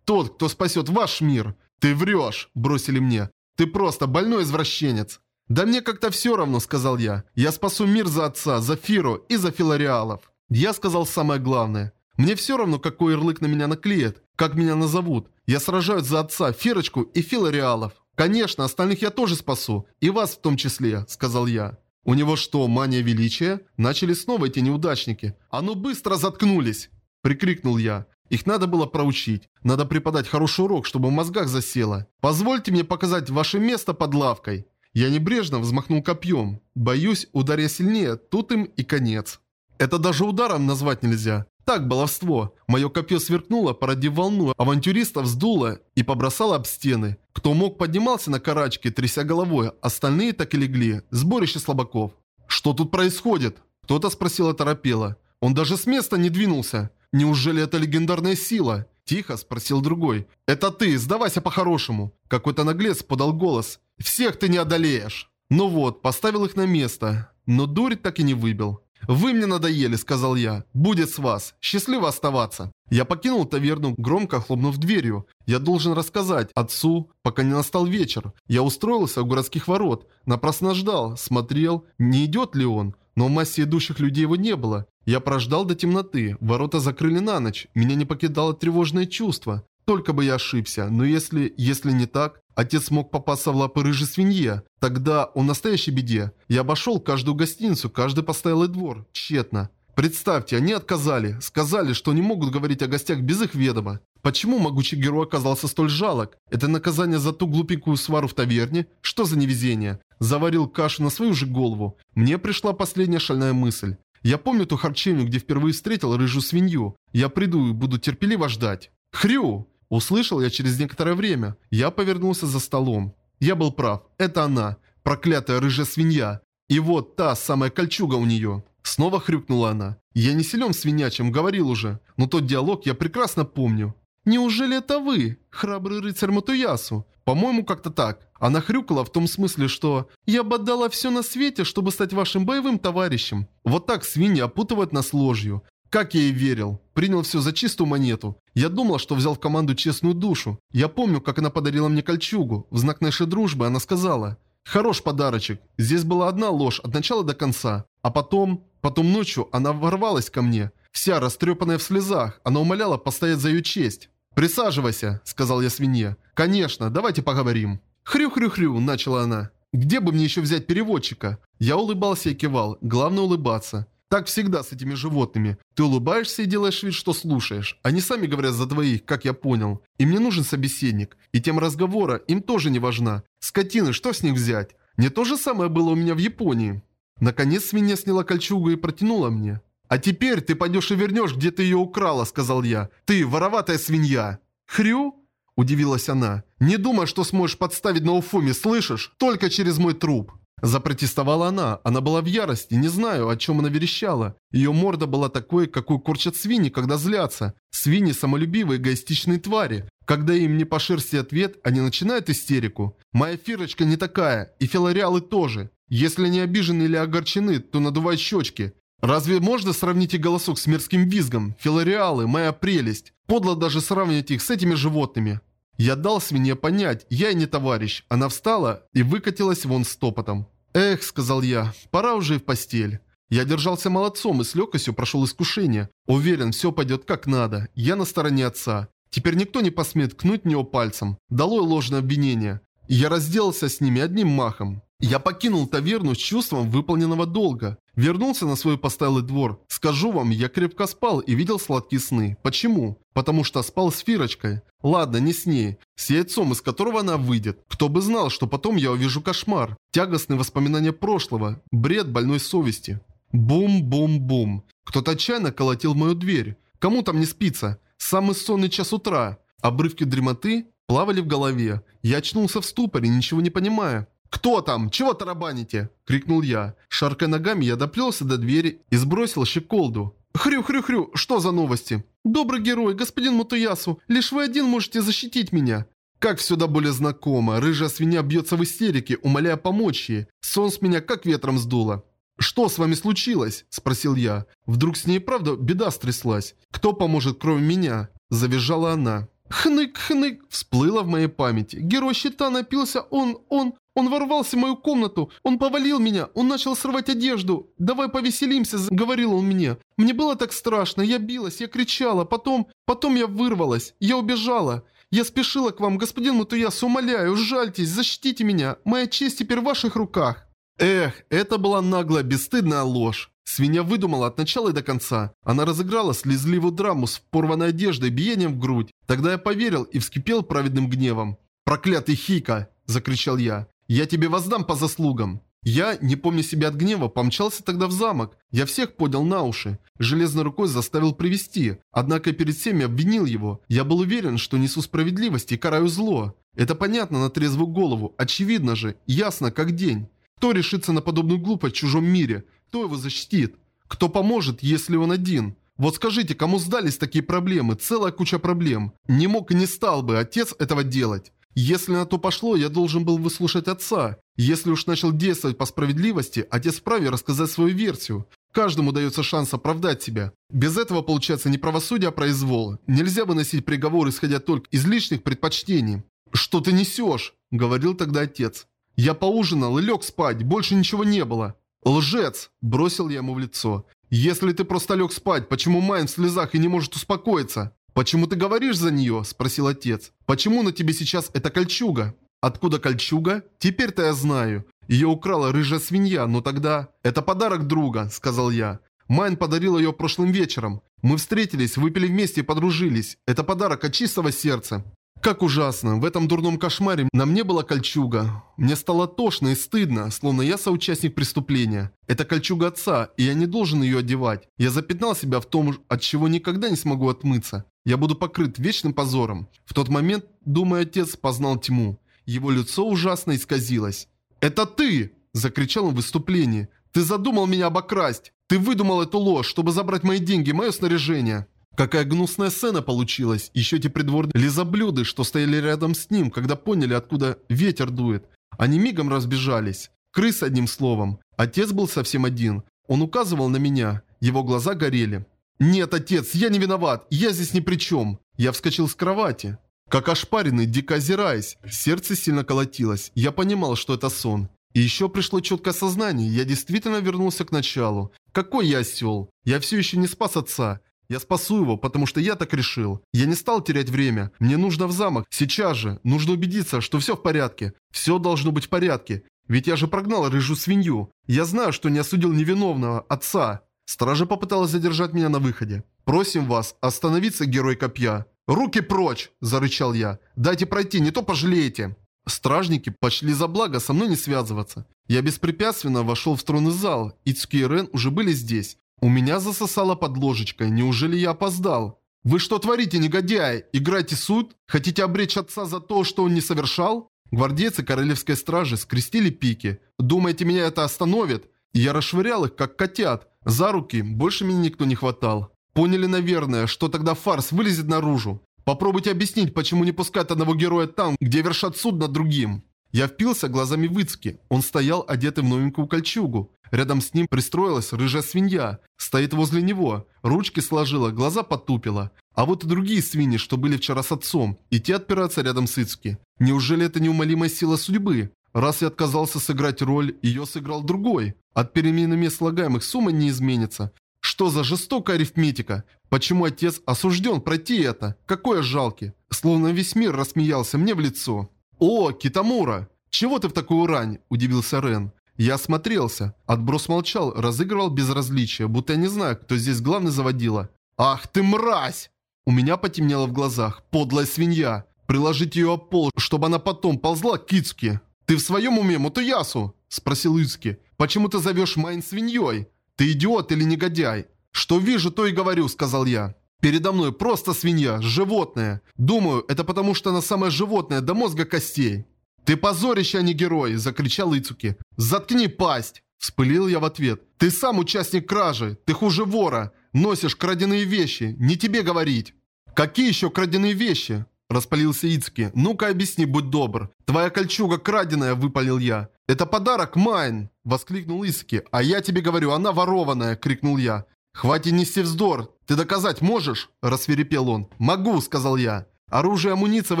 Тот, кто спасет ваш мир. Ты врешь, бросили мне. Ты просто больной извращенец. Да мне как-то все равно, сказал я. Я спасу мир за отца, за Фиру и за Филариалов. Я сказал самое главное. Мне все равно, какой ярлык на меня наклеят, как меня назовут. Я сражаюсь за отца, Фирочку и Филариалов. Конечно, остальных я тоже спасу. И вас в том числе, сказал я. У него что, мания величия? Начали снова эти неудачники. А ну быстро заткнулись! Прикрикнул я. Их надо было проучить. Надо преподать хороший урок, чтобы в мозгах засело. Позвольте мне показать ваше место под лавкой. Я небрежно взмахнул копьем. Боюсь, ударя сильнее, тут им и конец. Это даже ударом назвать нельзя. Так, баловство. Мое копье сверкнуло, породив волну, авантюристов сдуло и побросало об стены. Кто мог, поднимался на карачке, тряся головой, остальные так и легли. Сборище слабаков. «Что тут происходит?» Кто-то спросил оторопело. Он даже с места не двинулся. Неужели это легендарная сила? Тихо спросил другой. Это ты, сдавайся по-хорошему. Какой-то наглец подал голос. Всех ты не одолеешь. Ну вот, поставил их на место. Но дурь так и не выбил. «Вы мне надоели», — сказал я. «Будет с вас. Счастливо оставаться». Я покинул таверну, громко хлопнув дверью. Я должен рассказать отцу, пока не настал вечер. Я устроился у городских ворот. Напрасно ждал, смотрел, не идет ли он. Но в массе идущих людей его не было. Я прождал до темноты, ворота закрыли на ночь, меня не покидало тревожное чувство. Только бы я ошибся, но если, если не так, отец мог попасться в лапы рыжей свинье, тогда он настоящей беде. Я обошел каждую гостиницу, каждый постоялый двор, тщетно. Представьте, они отказали, сказали, что не могут говорить о гостях без их ведома. Почему могучий герой оказался столь жалок? Это наказание за ту глупенькую свару в таверне? Что за невезение? Заварил кашу на свою же голову. Мне пришла последняя шальная мысль. Я помню ту харчевню, где впервые встретил рыжую свинью. Я приду и буду терпеливо ждать. Хрю! Услышал я через некоторое время. Я повернулся за столом. Я был прав. Это она. Проклятая рыжая свинья. И вот та самая кольчуга у нее. Снова хрюкнула она. Я не силен в свинячем, говорил уже. Но тот диалог я прекрасно помню. «Неужели это вы, храбрый рыцарь Матуясу?» По-моему, как-то так. Она хрюкала в том смысле, что «Я бы отдала все на свете, чтобы стать вашим боевым товарищем». Вот так свиньи опутывают нас ложью. Как я и верил. Принял все за чистую монету. Я думал, что взял в команду честную душу. Я помню, как она подарила мне кольчугу. В знак нашей дружбы она сказала «Хорош подарочек». Здесь была одна ложь от начала до конца. А потом... Потом ночью она ворвалась ко мне. Вся растрепанная в слезах. Она умоляла постоять за ее честь. «Присаживайся», — сказал я свинье. «Конечно, давайте поговорим». «Хрю-хрю-хрю», — начала она. «Где бы мне еще взять переводчика?» Я улыбался и кивал. Главное улыбаться. Так всегда с этими животными. Ты улыбаешься и делаешь вид, что слушаешь. Они сами говорят за двоих, как я понял. Им не нужен собеседник. И тем разговора им тоже не важна. Скотины, что с них взять? Не то же самое было у меня в Японии. Наконец свинья сняла кольчугу и протянула мне. «А теперь ты пойдешь и вернешь, где ты ее украла», — сказал я. «Ты, вороватая свинья!» «Хрю?» — удивилась она. «Не думай, что сможешь подставить на Уфуме, слышишь? Только через мой труп!» Запротестовала она. Она была в ярости, не знаю, о чем она верещала. Ее морда была такой, какую корчат свиньи, когда злятся. Свиньи самолюбивые, эгоистичные твари. Когда им не по шерсти ответ, они начинают истерику. Моя фирочка не такая, и филариалы тоже. Если они обижены или огорчены, то надувают щечки. Разве можно сравнить их голосок с мерзким визгом? Филариалы, моя прелесть. Подло даже сравнивать их с этими животными. Я дал свинье понять, я и не товарищ. Она встала и выкатилась вон стопотом. «Эх», — сказал я, — «пора уже и в постель». Я держался молодцом и с легкостью прошел искушение. Уверен, все пойдет как надо. Я на стороне отца. Теперь никто не посмеет кнуть в него пальцем. Долой ложное обвинение. я разделался с ними одним махом. Я покинул таверну с чувством выполненного долга. Вернулся на свой постоялый двор. Скажу вам, я крепко спал и видел сладкие сны. Почему? Потому что спал с Фирочкой. Ладно, не с ней. С яйцом, из которого она выйдет. Кто бы знал, что потом я увижу кошмар. Тягостные воспоминания прошлого. Бред больной совести. Бум-бум-бум. Кто-то отчаянно колотил мою дверь. Кому там не спится? Самый сонный час утра. Обрывки дремоты плавали в голове. Я очнулся в ступоре, ничего не понимая. «Кто там? Чего тарабаните?» – крикнул я. Шаркая ногами, я доплелся до двери и сбросил щеколду. Хрю-хрю-хрю, что за новости? Добрый герой, господин Мутуясу, лишь вы один можете защитить меня. Как все до более знакомо, рыжая свинья бьется в истерике, умоляя помочь ей. Сон с меня как ветром сдуло. «Что с вами случилось?» – спросил я. Вдруг с ней правда беда стряслась. «Кто поможет, кроме меня?» – завизжала она. «Хнык-хнык!» – всплыло в моей памяти. «Герой щита напился, он, он, он ворвался в мою комнату, он повалил меня, он начал срывать одежду. «Давай повеселимся», – говорил он мне. Мне было так страшно, я билась, я кричала, потом, потом я вырвалась, я убежала. Я спешила к вам, господин Мутуяс, умоляю, жальтесь, защитите меня, моя честь теперь в ваших руках. Эх, это была наглая, бесстыдная ложь. Свинья выдумала от начала и до конца. Она разыграла слезливую драму с порванной одеждой биением в грудь. Тогда я поверил и вскипел праведным гневом. «Проклятый Хика!» – закричал я. «Я тебе воздам по заслугам!» Я, не помня себя от гнева, помчался тогда в замок. Я всех поднял на уши. Железной рукой заставил привести. Однако перед всеми обвинил его. Я был уверен, что несу справедливость и караю зло. Это понятно на трезвую голову. Очевидно же. Ясно, как день. Кто решится на подобную глупость в чужом мире? Кто его защитит? Кто поможет, если он один? Вот скажите, кому сдались такие проблемы? Целая куча проблем. Не мог и не стал бы отец этого делать. Если на то пошло, я должен был выслушать отца. Если уж начал действовать по справедливости, отец вправе рассказать свою версию. Каждому дается шанс оправдать себя. Без этого получается не правосудие, а произвол. Нельзя выносить приговор, исходя только из личных предпочтений. «Что ты несешь?» – говорил тогда отец. Я поужинал и лег спать, больше ничего не было. «Лжец!» – бросил я ему в лицо. «Если ты просто лег спать, почему Майн в слезах и не может успокоиться?» «Почему ты говоришь за нее?» – спросил отец. «Почему на тебе сейчас эта кольчуга?» «Откуда кольчуга?» «Теперь-то я знаю. Ее украла рыжая свинья, но тогда...» «Это подарок друга», – сказал я. Майн подарил ее прошлым вечером. Мы встретились, выпили вместе и подружились. Это подарок от чистого сердца. Как ужасно. В этом дурном кошмаре на мне была кольчуга. Мне стало тошно и стыдно, словно я соучастник преступления. Это кольчуга отца, и я не должен ее одевать. Я запятнал себя в том, от чего никогда не смогу отмыться. Я буду покрыт вечным позором. В тот момент, думаю, отец познал тьму. Его лицо ужасно исказилось. «Это ты!» – закричал он в выступлении. «Ты задумал меня обокрасть! Ты выдумал эту ложь, чтобы забрать мои деньги, мое снаряжение!» Какая гнусная сцена получилась. Еще эти придворные лизоблюды, что стояли рядом с ним, когда поняли, откуда ветер дует. Они мигом разбежались. Крыс одним словом. Отец был совсем один. Он указывал на меня. Его глаза горели. «Нет, отец, я не виноват. Я здесь ни при чем». Я вскочил с кровати. Как ошпаренный, дико озираясь. Сердце сильно колотилось. Я понимал, что это сон. И еще пришло четкое сознание. Я действительно вернулся к началу. Какой я осел. Я все еще не спас отца. Я спасу его, потому что я так решил. Я не стал терять время. Мне нужно в замок. Сейчас же. Нужно убедиться, что все в порядке. Все должно быть в порядке. Ведь я же прогнал рыжую свинью. Я знаю, что не осудил невиновного отца. Стража попыталась задержать меня на выходе. «Просим вас остановиться, герой копья». «Руки прочь!» – зарычал я. «Дайте пройти, не то пожалеете». Стражники пошли за благо со мной не связываться. Я беспрепятственно вошел в тронный зал. Ицуки и Рен уже были здесь. У меня засосало под ложечкой. Неужели я опоздал? Вы что творите, негодяи? Играете суд? Хотите обречь отца за то, что он не совершал? Гвардейцы королевской стражи скрестили пики. Думаете, меня это остановит? я расшвырял их, как котят. За руки больше меня никто не хватал. Поняли, наверное, что тогда фарс вылезет наружу. Попробуйте объяснить, почему не пускают одного героя там, где вершат суд над другим. Я впился глазами в Ицки. Он стоял, одетый в новенькую кольчугу. Рядом с ним пристроилась рыжая свинья. Стоит возле него. Ручки сложила, глаза потупила. А вот и другие свиньи, что были вчера с отцом. И те отпираются рядом с Ицки. Неужели это неумолимая сила судьбы? Раз я отказался сыграть роль, ее сыграл другой. От перемены мест слагаемых сумма не изменится. Что за жестокая арифметика? Почему отец осужден пройти это? Какое жалкий. Словно весь мир рассмеялся мне в лицо. «О, Китамура! Чего ты в такую рань?» – удивился Рен. Я осмотрелся. Отброс молчал, разыгрывал безразличие, будто я не знаю, кто здесь главный заводила. «Ах ты мразь!» У меня потемнело в глазах. Подлая свинья. Приложить ее об пол, чтобы она потом ползла к Кицуке. «Ты в своем уме, Мотоясу?» – спросил Ицки. «Почему ты зовешь Майн свиньей? Ты идиот или негодяй?» «Что вижу, то и говорю», – сказал я. Передо мной просто свинья, животное. Думаю, это потому, что она самое животное до мозга костей. «Ты позорище, а не герой!» – закричал Ицуки. «Заткни пасть!» – вспылил я в ответ. «Ты сам участник кражи! Ты хуже вора! Носишь краденые вещи. Не тебе говорить. Какие еще краденые вещи? Распалился Ицки. «Ну-ка объясни, будь добр. Твоя кольчуга краденая», — выпалил я. «Это подарок Майн!» — воскликнул Ицки. «А я тебе говорю, она ворованная!» — крикнул я. «Хватит нести вздор! Ты доказать можешь?» – рассверепел он. «Могу», – сказал я. «Оружие и амуниция в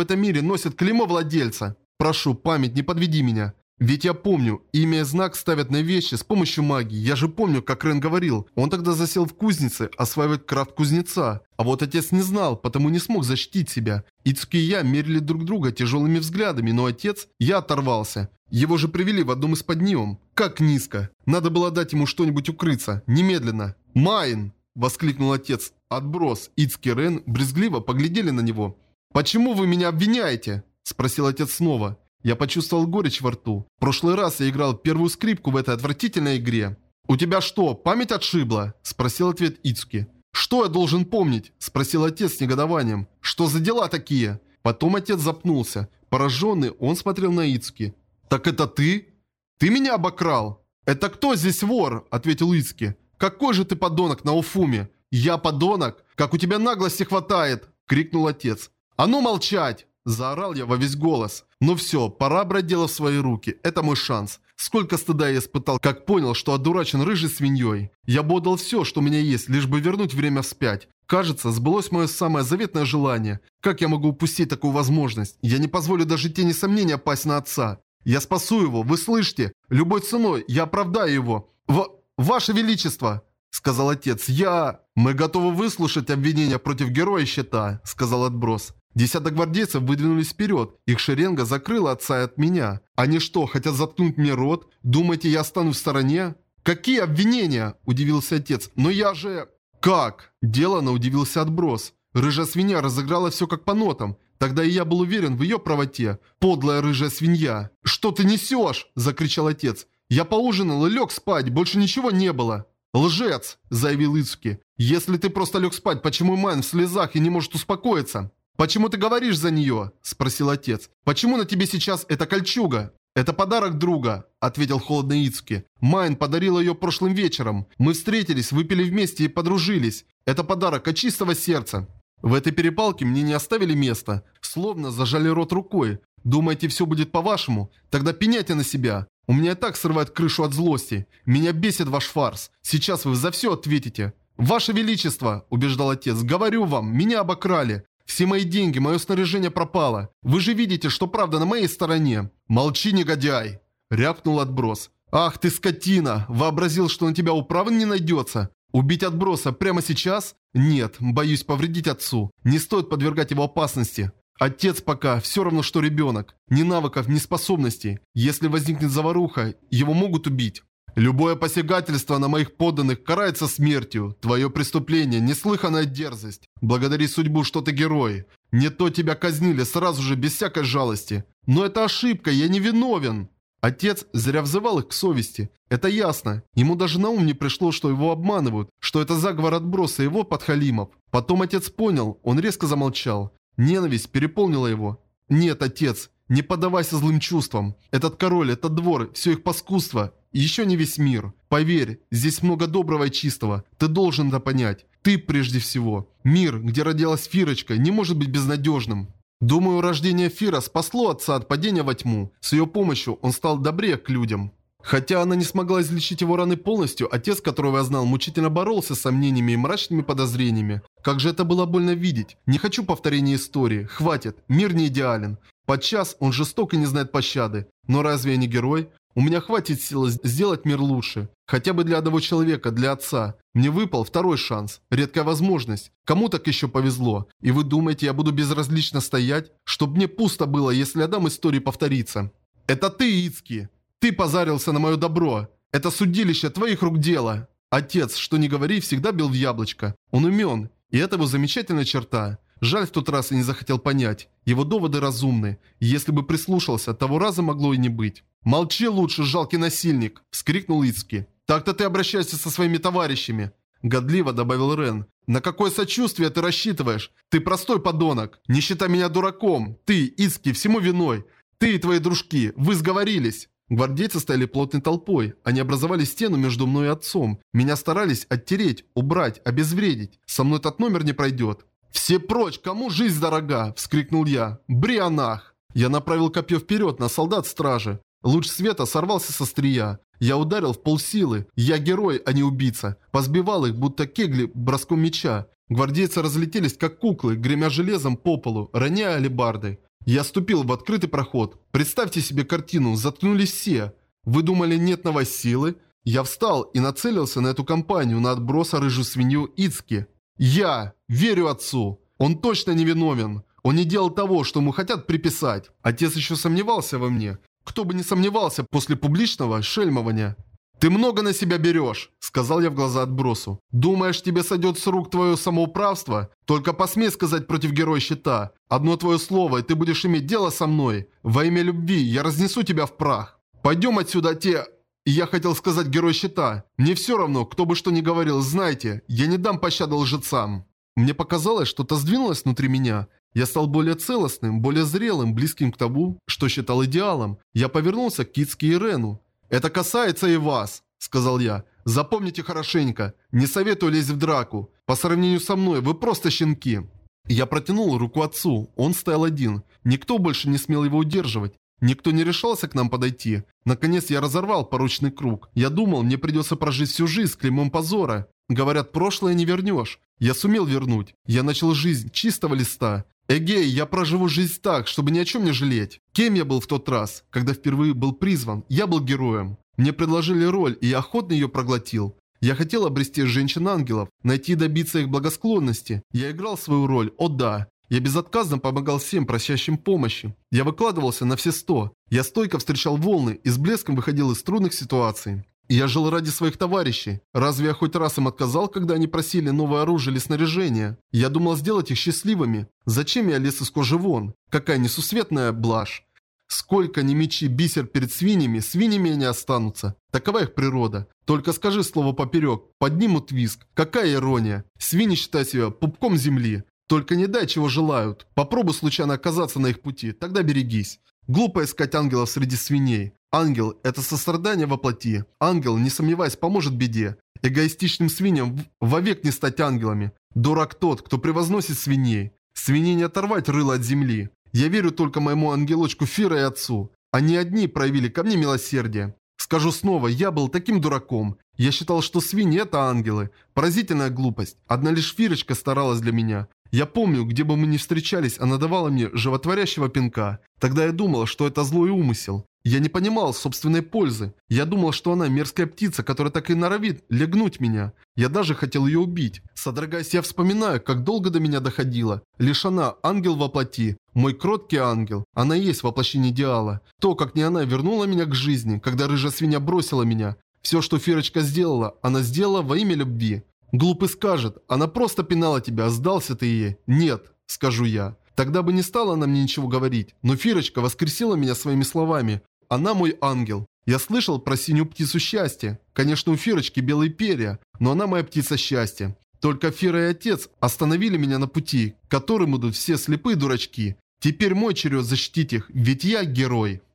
этом мире носят клеймо владельца. Прошу, память, не подведи меня. Ведь я помню, имя и знак ставят на вещи с помощью магии. Я же помню, как Рен говорил. Он тогда засел в кузнице, осваивает крафт кузнеца. А вот отец не знал, потому не смог защитить себя. Ицуки и я мерили друг друга тяжелыми взглядами, но отец, я оторвался. Его же привели в одном из поднимом. Как низко. Надо было дать ему что-нибудь укрыться. Немедленно. «Майн!» – воскликнул отец. Отброс, Ицки Рен брезгливо поглядели на него. «Почему вы меня обвиняете?» – спросил отец снова. Я почувствовал горечь во рту. В прошлый раз я играл первую скрипку в этой отвратительной игре. «У тебя что, память отшибла?» – спросил ответ Ицуки. «Что я должен помнить?» – спросил отец с негодованием. «Что за дела такие?» Потом отец запнулся. Пораженный, он смотрел на Ицуки. «Так это ты? Ты меня обокрал?» «Это кто здесь вор?» – ответил Ицуки. «Какой же ты подонок на Уфуме?» «Я подонок? Как у тебя наглости хватает!» – крикнул отец. «А ну молчать!» Заорал я во весь голос. Ну все, пора брать дело в свои руки. Это мой шанс. Сколько стыда я испытал, как понял, что одурачен рыжей свиньей. Я бы отдал все, что у меня есть, лишь бы вернуть время вспять. Кажется, сбылось мое самое заветное желание. Как я могу упустить такую возможность? Я не позволю даже тени сомнения пасть на отца. Я спасу его, вы слышите? Любой ценой я оправдаю его. В... Ваше Величество! Сказал отец, я... Мы готовы выслушать обвинения против героя щита, сказал отброс. Десяток гвардейцев выдвинулись вперед. Их шеренга закрыла отца от меня. Они что, хотят заткнуть мне рот? Думаете, я останусь в стороне? Какие обвинения? Удивился отец. Но я же... Как? Делано удивился отброс. Рыжая свинья разыграла все как по нотам. Тогда и я был уверен в ее правоте. Подлая рыжая свинья. «Что ты несешь?» – закричал отец. «Я поужинал и лег спать, больше ничего не было». «Лжец!» – заявил Ицуки. «Если ты просто лег спать, почему Майн в слезах и не может успокоиться?» «Почему ты говоришь за нее?» – спросил отец. «Почему на тебе сейчас эта кольчуга?» «Это подарок друга», – ответил холодно Ицуки. «Майн подарил ее прошлым вечером. Мы встретились, выпили вместе и подружились. Это подарок от чистого сердца». В этой перепалке мне не оставили места. Словно зажали рот рукой. Думаете, все будет по-вашему? Тогда пеняйте на себя. У меня так срывает крышу от злости. Меня бесит ваш фарс. Сейчас вы за все ответите. «Ваше Величество!» – убеждал отец. «Говорю вам, меня обокрали. Все мои деньги, мое снаряжение пропало. Вы же видите, что правда на моей стороне. Молчи, негодяй!» Рявкнул отброс. «Ах ты скотина! Вообразил, что на тебя управы не найдется? Убить отброса прямо сейчас? Нет, боюсь повредить отцу. Не стоит подвергать его опасности. Отец пока все равно, что ребенок. Ни навыков, ни способностей. Если возникнет заваруха, его могут убить. Любое посягательство на моих подданных карается смертью. Твое преступление – неслыханная дерзость. Благодари судьбу, что ты герой. Не то тебя казнили сразу же, без всякой жалости. Но это ошибка, я не виновен. Отец зря взывал их к совести. Это ясно. Ему даже на ум не пришло, что его обманывают, что это заговор отброса его подхалимов. Потом отец понял, он резко замолчал. Ненависть переполнила его. Нет, отец, не поддавайся злым чувствам. Этот король, этот двор, все их паскудство, еще не весь мир. Поверь, здесь много доброго и чистого. Ты должен это понять. Ты прежде всего. Мир, где родилась Фирочка, не может быть безнадежным. Думаю, рождение Фира спасло отца от падения во тьму. С ее помощью он стал добрее к людям. Хотя она не смогла излечить его раны полностью, отец, которого я знал, мучительно боролся с сомнениями и мрачными подозрениями. Как же это было больно видеть. Не хочу повторения истории. Хватит. Мир не идеален. Подчас он жесток и не знает пощады. Но разве я не герой? У меня хватит силы сделать мир лучше. Хотя бы для одного человека, для отца. Мне выпал второй шанс. Редкая возможность. Кому так еще повезло? И вы думаете, я буду безразлично стоять? Чтоб мне пусто было, если отдам истории повториться. Это ты, Ицки. Ты позарился на мое добро. Это судилище твоих рук дело. Отец, что не говори, всегда бил в яблочко. Он умен. И это его замечательная черта. Жаль, в тот раз я не захотел понять. Его доводы разумны. Если бы прислушался, того раза могло и не быть. «Молчи лучше, жалкий насильник!» – вскрикнул Ицки. «Так-то ты обращаешься со своими товарищами!» Годливо добавил Рен. «На какое сочувствие ты рассчитываешь? Ты простой подонок! Не считай меня дураком! Ты, Ицки, всему виной! Ты и твои дружки, вы сговорились!» Гвардейцы стояли плотной толпой. Они образовали стену между мной и отцом. Меня старались оттереть, убрать, обезвредить. Со мной этот номер не пройдет. «Все прочь! Кому жизнь дорога?» – вскрикнул я. «Брианах!» Я направил копье вперед на солдат стражи. Луч света сорвался со стрия. Я ударил в полсилы. Я герой, а не убийца. Позбивал их, будто кегли броском меча. Гвардейцы разлетелись, как куклы, гремя железом по полу, роняя алебарды. Я ступил в открытый проход. Представьте себе картину, заткнулись все. Вы думали, нет новой силы? Я встал и нацелился на эту компанию, на отброса рыжую свинью Ицки. Я верю отцу. Он точно не виновен. Он не делал того, что ему хотят приписать. Отец еще сомневался во мне. Кто бы не сомневался после публичного шельмования. «Ты много на себя берешь», — сказал я в глаза отбросу. «Думаешь, тебе сойдет с рук твое самоуправство? Только посмей сказать против героя щита. Одно твое слово, и ты будешь иметь дело со мной. Во имя любви я разнесу тебя в прах. Пойдем отсюда, те...» я хотел сказать герой щита. Мне все равно, кто бы что ни говорил, знайте, я не дам пощады лжецам. Мне показалось, что-то сдвинулось внутри меня. Я стал более целостным, более зрелым, близким к тому, что считал идеалом. Я повернулся к Китске и Рену. «Это касается и вас», — сказал я. «Запомните хорошенько. Не советую лезть в драку. По сравнению со мной, вы просто щенки». Я протянул руку отцу. Он стоял один. Никто больше не смел его удерживать. Никто не решался к нам подойти. Наконец я разорвал поручный круг. Я думал, мне придется прожить всю жизнь с клеймом позора. Говорят, прошлое не вернешь. Я сумел вернуть. Я начал жизнь чистого листа. Эгей, я проживу жизнь так, чтобы ни о чем не жалеть. Кем я был в тот раз, когда впервые был призван? Я был героем. Мне предложили роль, и я охотно ее проглотил. Я хотел обрести женщин-ангелов, найти и добиться их благосклонности. Я играл свою роль, о да. Я безотказно помогал всем просящим помощи. Я выкладывался на все сто. Я стойко встречал волны и с блеском выходил из трудных ситуаций. Я жил ради своих товарищей. Разве я хоть раз им отказал, когда они просили новое оружие или снаряжение? Я думал сделать их счастливыми. Зачем я лез из кожи вон? Какая несусветная блажь. Сколько ни мечи бисер перед свиньями, свиньями они останутся. Такова их природа. Только скажи слово поперек, поднимут виск. Какая ирония. Свиньи считают себя пупком земли. Только не дай, чего желают. Попробуй случайно оказаться на их пути, тогда берегись. Глупо искать ангелов среди свиней. Ангел – это сострадание во плоти. Ангел, не сомневаясь, поможет беде. Эгоистичным свиньям вовек не стать ангелами. Дурак тот, кто превозносит свиней. Свиней не оторвать рыло от земли. Я верю только моему ангелочку Фира и отцу. Они одни проявили ко мне милосердие. Скажу снова, я был таким дураком. Я считал, что свиньи – это ангелы. Поразительная глупость. Одна лишь Фирочка старалась для меня. Я помню, где бы мы ни встречались, она давала мне животворящего пинка. Тогда я думал, что это злой умысел. Я не понимал собственной пользы. Я думал, что она мерзкая птица, которая так и норовит легнуть меня. Я даже хотел ее убить. Содрогаясь, я вспоминаю, как долго до меня доходило. Лишь она, ангел во плоти. Мой кроткий ангел. Она и есть воплощение идеала. То, как не она вернула меня к жизни, когда рыжая свинья бросила меня. Все, что Фирочка сделала, она сделала во имя любви. Глупый скажет, она просто пинала тебя, сдался ты ей. Нет, скажу я. Тогда бы не стала она мне ничего говорить. Но Фирочка воскресила меня своими словами. Она мой ангел. Я слышал про синюю птицу счастья. Конечно, у Фирочки белые перья, но она моя птица счастья. Только Фира и отец остановили меня на пути, которым идут все слепые дурачки. Теперь мой черед защитить их, ведь я герой.